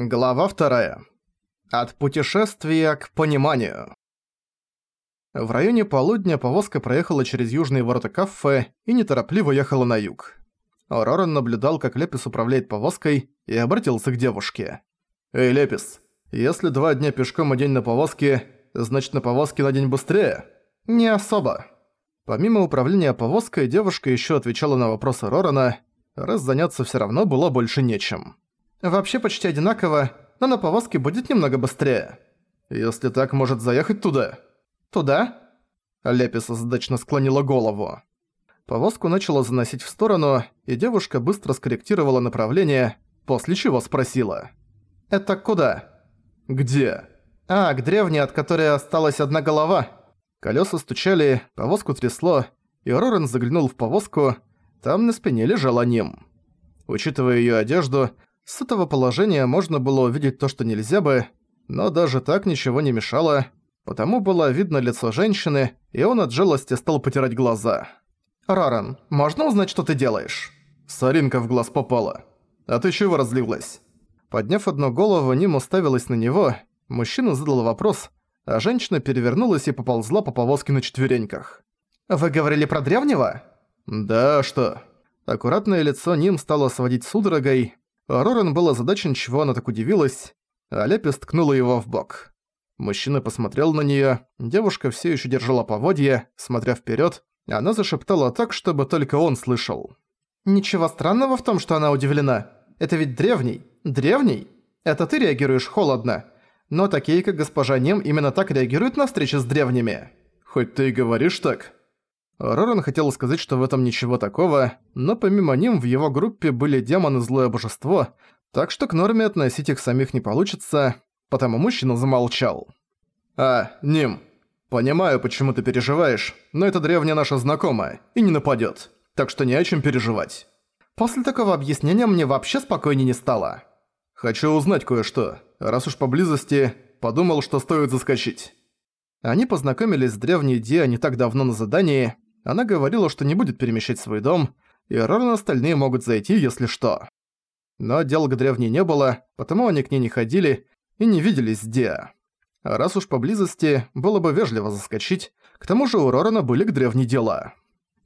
Глава вторая. От путешествия к пониманию. В районе полудня повозка проехала через южные ворота кафе и неторопливо ехала на юг. Роран наблюдал, как Лепис управляет повозкой, и обратился к девушке. «Эй, Лепис, если два дня пешком и день на повозке, значит на повозке на день быстрее?» «Не особо». Помимо управления повозкой, девушка еще отвечала на вопросы Рорана, раз заняться все равно было больше нечем. Вообще почти одинаково, но на повозке будет немного быстрее. Если так, может заехать туда? Туда? Лепис задачно склонила голову. Повозку начала заносить в сторону, и девушка быстро скорректировала направление, после чего спросила. «Это куда?» «Где?» «А, к древней, от которой осталась одна голова». Колеса стучали, повозку трясло, и Рорен заглянул в повозку, там на спине лежала Ним. Учитывая её одежду, с этого положения можно было увидеть то, что нельзя бы, но даже так ничего не мешало, потому было видно лицо женщины, и он от жалости стал потирать глаза. «Раран, можно узнать, что ты делаешь?» Саринка в глаз попала. «А ты чего разлилась?» Подняв одну голову, Ним уставилась на него, мужчина задал вопрос, а женщина перевернулась и поползла по повозке на четвереньках. «Вы говорили про древнего?» «Да, что?» Аккуратное лицо Ним стало сводить судорогой, Рорен был озадачен, чего она так удивилась, а Лепис ткнула его в бок. Мужчина посмотрел на неё, девушка всё ещё держала поводья, смотря вперёд, и она зашептала так, чтобы только он слышал. «Ничего странного в том, что она удивлена. Это ведь древний. Древний? Это ты реагируешь холодно. Но такие, как госпожа Нем, именно так реагируют на встречи с древними». «Хоть ты и говоришь так», Роран хотел сказать, что в этом ничего такого, но помимо ним в его группе были демон и злое божество, так что к норме относить их самих не получится, потому мужчина замолчал. «А, Ним, понимаю, почему ты переживаешь, но это древняя наша знакомая и не нападёт, так что не о чем переживать». После такого объяснения мне вообще спокойнее не стало. «Хочу узнать кое-что, раз уж поблизости, подумал, что стоит заскочить». Они познакомились с древней Диа не так давно на задании, она говорила, что не будет перемещать свой дом, и Роран остальные могут зайти, если что. Но дел к древней не было, потому они к ней не ходили и не виделись с Диа. А раз уж поблизости, было бы вежливо заскочить, к тому же у Рорана были к древней дела.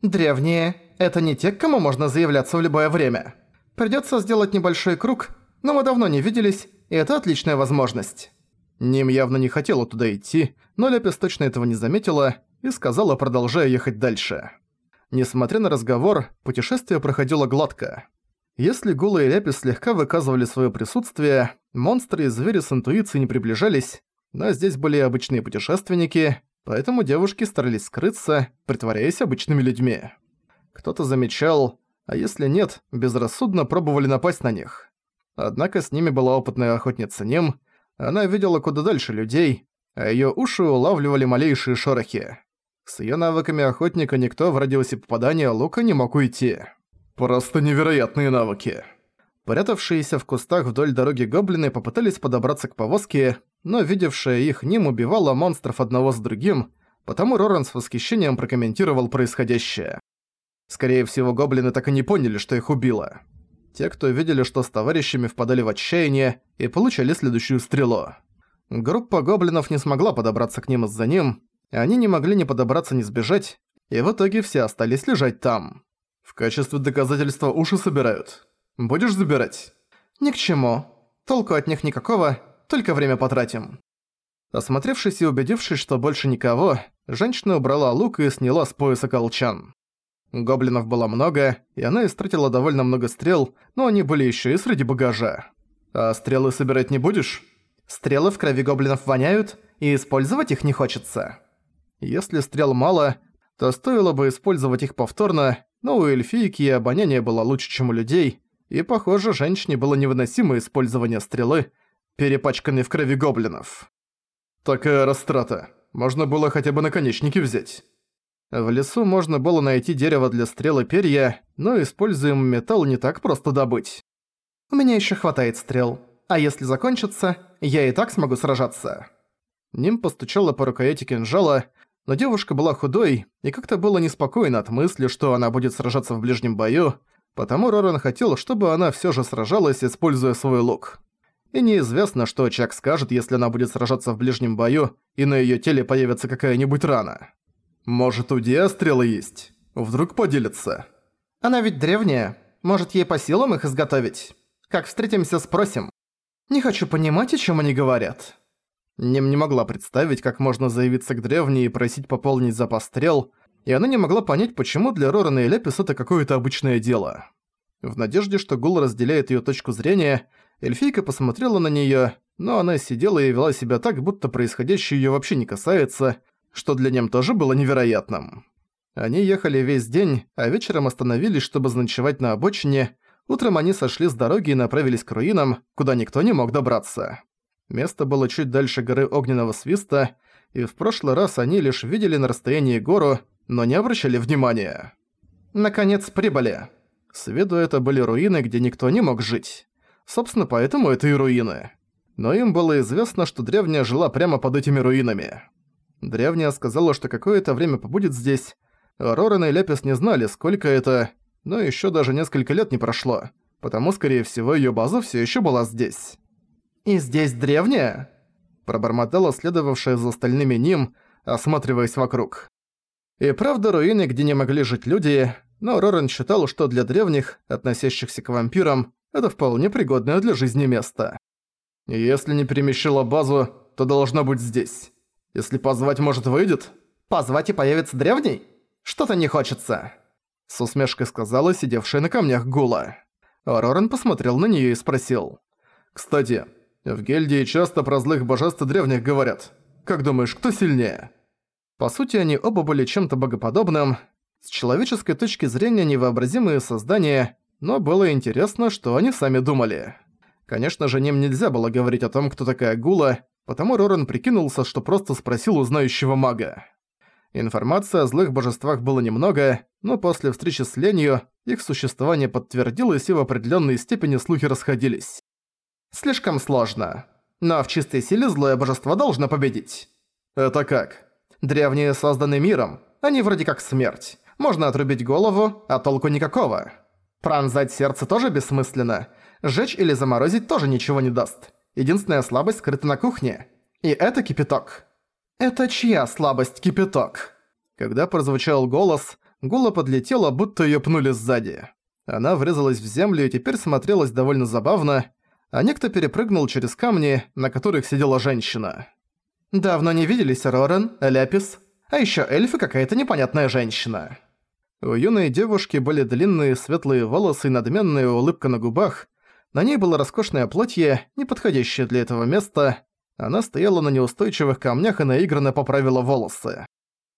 «Древние — это не те, к кому можно заявляться в любое время. Придётся сделать небольшой круг, но мы давно не виделись, и это отличная возможность». Ним явно не хотела туда идти, но Лепис точно этого не заметила и сказала, продолжая ехать дальше. Несмотря на разговор, путешествие проходило гладко. Если Гула и Ляпис слегка выказывали своё присутствие, монстры и звери с интуицией не приближались, но здесь были обычные путешественники, поэтому девушки старались скрыться, притворяясь обычными людьми. Кто-то замечал, а если нет, безрассудно пробовали напасть на них. Однако с ними была опытная охотница Ним, она видела куда дальше людей, а её уши улавливали малейшие шорохи. С её навыками охотника никто в радиусе попадания лука не мог уйти. Просто невероятные навыки. Прятавшиеся в кустах вдоль дороги гоблины попытались подобраться к повозке, но видевшая их Ним убивала монстров одного с другим, потому Роран с восхищением прокомментировал происходящее. Скорее всего, гоблины так и не поняли, что их убило. Те, кто видели, что с товарищами впадали в отчаяние и получали следующую стрелу. Группа гоблинов не смогла подобраться к ним из-за ним, они не могли ни подобраться, ни сбежать, и в итоге все остались лежать там. В качестве доказательства уши собирают. Будешь забирать? Ни к чему. Толку от них никакого, только время потратим. Осмотревшись и убедившись, что больше никого, женщина убрала лук и сняла с пояса колчан. Гоблинов было много, и она истратила довольно много стрел, но они были еще и среди багажа. А стрелы собирать не будешь? Стрелы в крови гоблинов воняют, и использовать их не хочется. Если стрел мало, то стоило бы использовать их повторно, но у эльфийки обоняние было лучше, чем у людей, и, похоже, женщине было невыносимо использование стрелы, перепачканной в крови гоблинов. Такая растрата. Можно было хотя бы наконечники взять. В лесу можно было найти дерево для стрел и перья, но используемый металл не так просто добыть. У меня еще хватает стрел, а если закончится, я и так смогу сражаться. Ним постучала по рукояти кинжала, но девушка была худой, и как-то было неспокойно от мысли, что она будет сражаться в ближнем бою, потому Роран хотел, чтобы она всё же сражалась, используя свой лук. и неизвестно, что Чак скажет, если она будет сражаться в ближнем бою, и на её теле появится какая-нибудь рана. Может, у Диа стрелы есть? Вдруг поделится? Она ведь древняя. Может, ей по силам их изготовить? Как встретимся, спросим. Не хочу понимать, о чем они говорят. Нем не могла представить, как можно заявиться к древней и просить пополнить запас стрел, и она не могла понять, почему для Рорана и Лепис это какое-то обычное дело. В надежде, что Гул разделяет её точку зрения, эльфийка посмотрела на неё, но она сидела и вела себя так, будто происходящее её вообще не касается, что для нем тоже было невероятным. Они ехали весь день, а вечером остановились, чтобы заночевать на обочине. Утром они сошли с дороги и направились к руинам, куда никто не мог добраться. Место было чуть дальше горы Огненного Свиста, и в прошлый раз они лишь видели на расстоянии гору, но не обращали внимания. Наконец прибыли. С виду это были руины, где никто не мог жить. Собственно, поэтому это и руины. Но им было известно, что древняя жила прямо под этими руинами. Древняя сказала, что какое-то время побудет здесь. Рорен и Лепис не знали, сколько это, но ещё даже несколько лет не прошло, потому, скорее всего, её база всё ещё была здесь. «И здесь древняя?» Пробормотала следовавшая за остальными Ним, осматриваясь вокруг. И правда, руины, где не могли жить люди, но Рорен считал, что для древних, относящихся к вампирам, это вполне пригодное для жизни место. Если не перемещила базу, то должна быть здесь. Если позвать, может, выйдет? Позвать и появится древний? Что-то не хочется. С усмешкой сказала сидевшая на камнях Гула. Рорен посмотрел на неё и спросил. «Кстати, в гильдии часто про злых божеств древних говорят. Как думаешь, кто сильнее?» По сути, они оба были чем-то богоподобным, с человеческой точки зрения невообразимые создания, но было интересно, что они сами думали. Конечно же, ним нельзя было говорить о том, кто такая Гула, потому Роран прикинулся, что просто спросил у знающего мага. Информации о злых божествах было немного, но после встречи с Ленью их существование подтвердилось и в определенной степени слухи расходились. Слишком сложно. Но в чистой силе злое божество должно победить. Это как? Древние созданы миром, они вроде как смерть. Можно отрубить голову, а толку никакого. Пронзать сердце тоже бессмысленно. Сжечь или заморозить тоже ничего не даст. Единственная слабость скрыта на кухне. И это кипяток. Это чья слабость кипяток? Когда прозвучал голос, Гула подлетела, будто её пнули сзади. Она врезалась в землю и теперь смотрелась довольно забавно, а некто перепрыгнул через камни, на которых сидела женщина. «Давно не виделись, Рорен, Ляпис, а ещё эльф и какая-то непонятная женщина». У юной девушки были длинные светлые волосы и надменная улыбка на губах. На ней было роскошное платье, не подходящее для этого места. Она стояла на неустойчивых камнях и наигранно поправила волосы.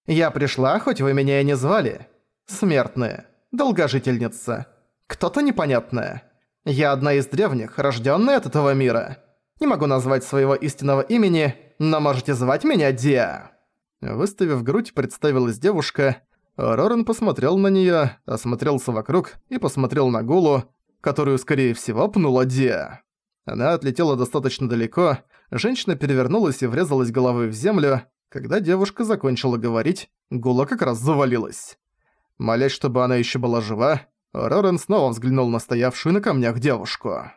«Я пришла, хоть вы меня и не звали. Смертная. Долгожительница. Кто-то непонятная. Я одна из древних, рождённая от этого мира. Не могу назвать своего истинного имени, но можете звать меня Диа». Выставив грудь, представилась девушка – Рорен посмотрел на неё, осмотрелся вокруг и посмотрел на Гулу, которую, скорее всего, пнула Диа. Она отлетела достаточно далеко, женщина перевернулась и врезалась головой в землю. Когда девушка закончила говорить, Гула как раз завалилась. Молясь, чтобы она ещё была жива, Рорен снова взглянул на стоявшую на камнях девушку.